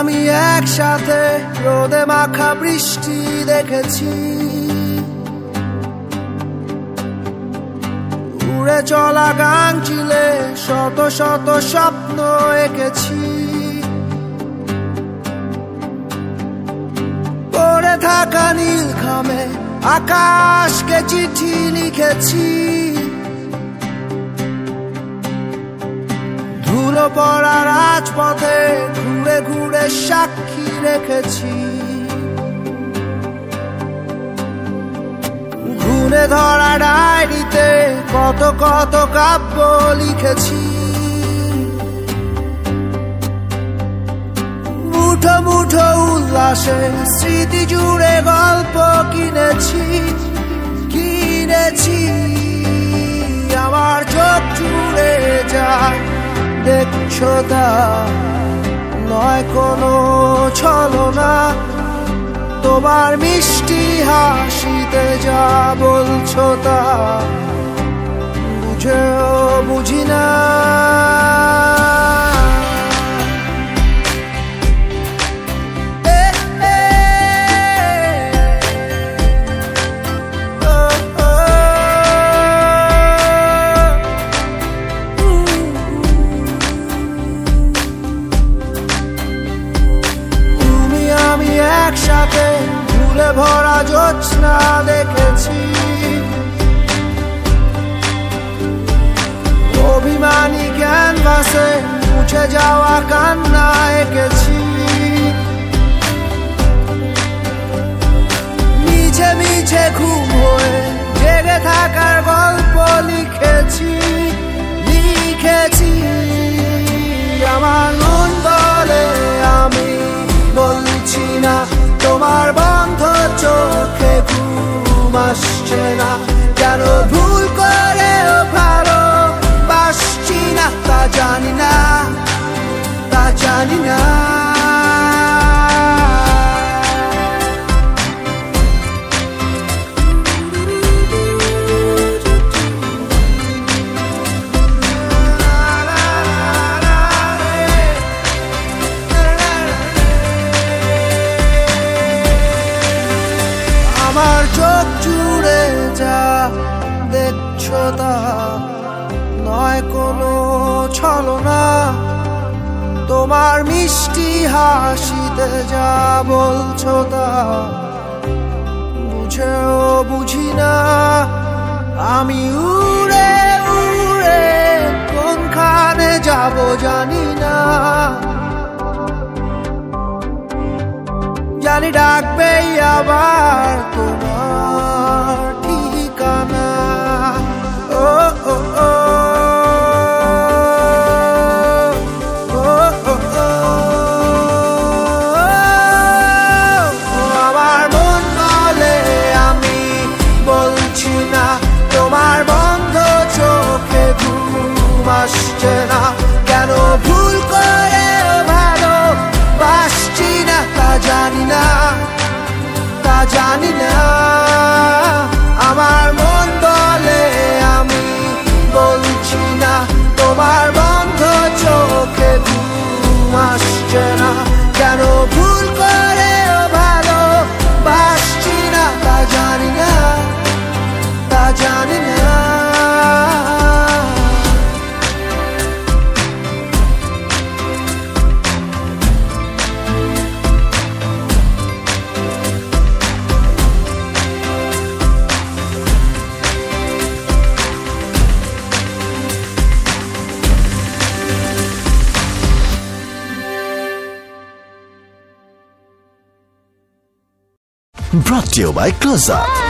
আমি একসাথে রোদে মাখা বৃষ্টি দেখেছি। উড়ে চলা গান চিলে শত শত স্বপ্ন এঁকেছি। পড়ে থাকা নীল খামে আকাশকে চিঠি লিখেছি। পড়া রাজপথে ঘুরে ঘুরে সাক্ষী রেখেছি। ঘুরে ধরা ডায়েরিতে কত কত কাব্য লিখেছি। মুঠো মুঠো উল্লাসে স্মৃতি জুড়ে গল্প কিনেছি কিনেছি। দেখছ নয় কোনো ছলনা। তোমার মিষ্টি হাসিতে যা বলছো তা বুঝেও বুঝি না। একসাথে ভুলে ভরা জোৎস্না দেখেছি। অভিমানী ক্যানভাসে মুছে যাওয়া কান্না এঁকেছি। মিছে মিছে ঘুম হয়ে জেগে থাকার গল্প লিখেছি লিখেছি। আমার আসছে না কেন জুড়ে যা দেখছ তা নয় কোনো ছলনা। তোমার মিষ্টি হাসিতে যা বলছো তা বুঝেও বুঝি না। আমি উড়ে উড়ে কোনখানে যাব জানি না। জানি ডাকবেই আবার তোমার জানি না আমার মন বলে আমি বলছি না, তোমার বন্ধ চোখে ঘুম আসছে না। কেন ভুল করে ভালো বাসছি না, তা জানি না তা জানি Brought to you by Close Up.